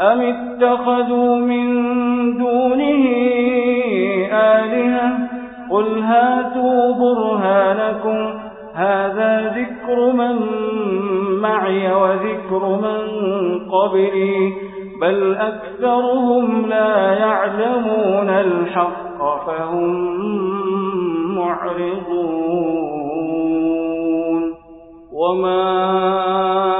أم اتخذوا من دونه آلهة قل هاتوا برهانكم هذا ذكر من معي وذكر من قبلي بل أكثرهم لا يعلمون الحق فهم معرضون وما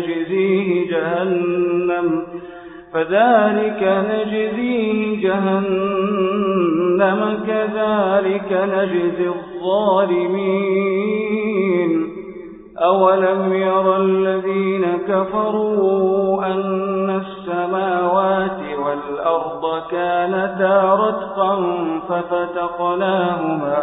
نجزيه جهنم فذلك نجزيه جهنم كذلك نجزي الظالمين. أولم ير الذين كفروا أن السماوات والأرض كانتا رتقا ففتقناهما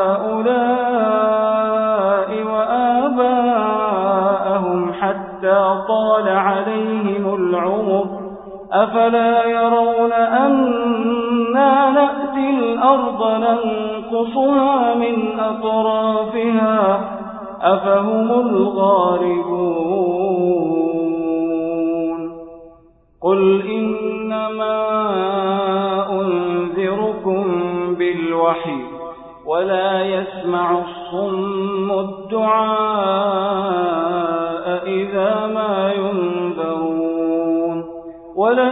أفلا يرون أنا نأتي الأرض ننقصها من أطرافها أفهم الغالبون قل إنما أنذركم بالوحي ولا يسمع الصم الدعاء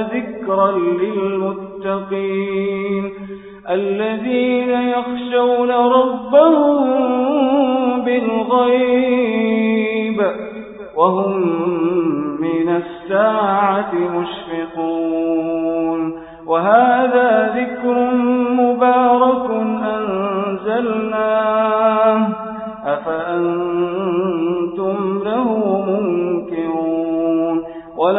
وذكرا للمتقين الذين يخشون ربهم بالغيب وهم من الساعة مشفقون وهذا ذكر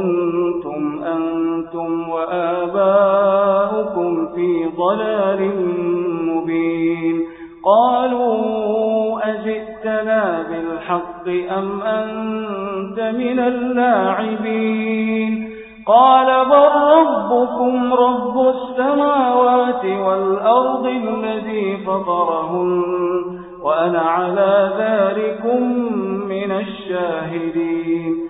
كنتم أنتم وآباؤكم في ضلال مبين. قالوا أجئتنا بالحق أم أنت من اللاعبين؟ قال بل ربكم رب السماوات والأرض الذي فطرهن وأنا على ذلكم من الشاهدين.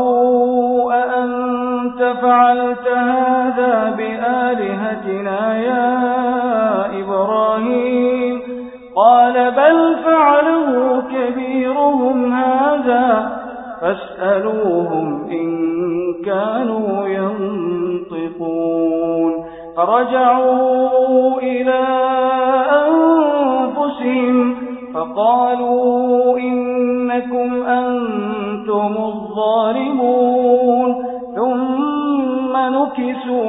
فعلت هذا بآلهتنا يا إبراهيم؟ قال بل فعله كبيرهم هذا فاسألوهم إن كانوا ينطقون. فرجعوا إلى أنفسهم فقالوا إنكم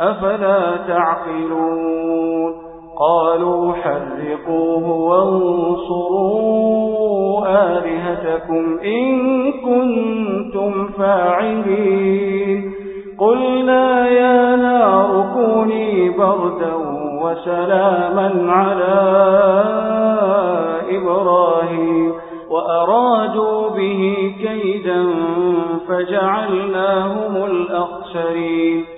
أفلا تعقلون؟ قالوا حرقوه وانصروا آلهتكم إن كنتم فاعلين. قلنا يا نار كوني بردا وسلاما على إبراهيم وأرادوا به كيدا فجعلناهم الأخسرين.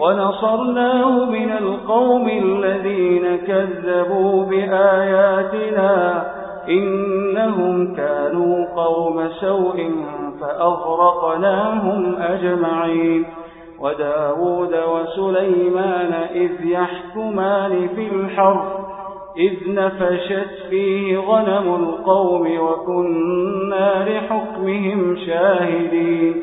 ونصرناه من القوم الذين كذبوا بآياتنا إنهم كانوا قوم سوء فأغرقناهم أجمعين وداود وسليمان إذ يحكمان في الحرب إذ نفشت فيه غنم القوم وكنا لحكمهم شاهدين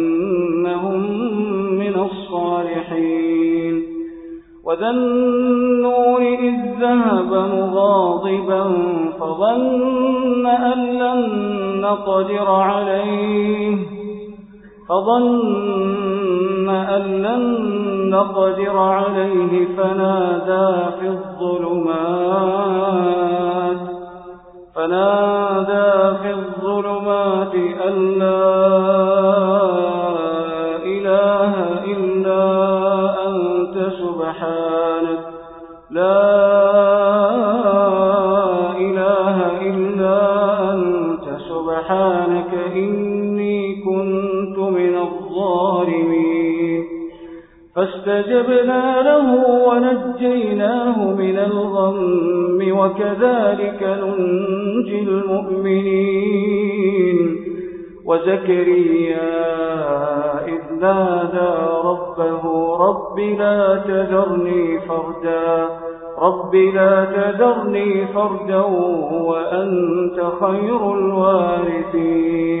الصالحين وذا النور إذ ذهب مغاضبا فظن أن لن نقدر عليه. فظن أن لن نقدر عليه فنادى في الظلمات. فنادى في الظلمات أن لا فاستجبنا له ونجيناه من الغم وكذلك ننجي المؤمنين. وزكريا إذ نادى ربه رب لا تذرني فردا رب لا تذرني فردا وأنت خير الوارثين.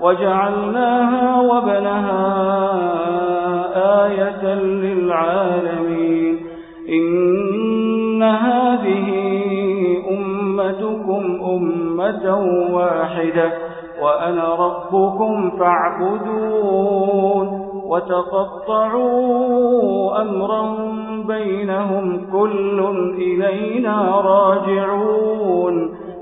وجعلناها وبنها آية للعالمين. إن هذه أمتكم أمة واحدة وأنا ربكم فاعبدون. وتقطعوا أمرا بينهم كل إلينا راجعون.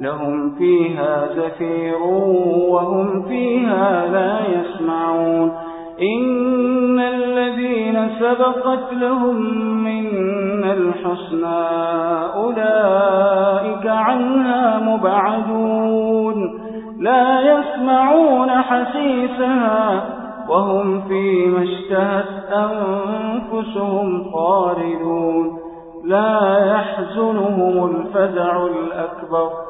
لهم فيها زفير وهم فيها لا يسمعون. إن الذين سبقت لهم من الحسنى أولئك عنها مبعدون. لا يسمعون حسيسها وهم فيما اشتهت أنفسهم خالدون. لا يحزنهم الفزع الأكبر.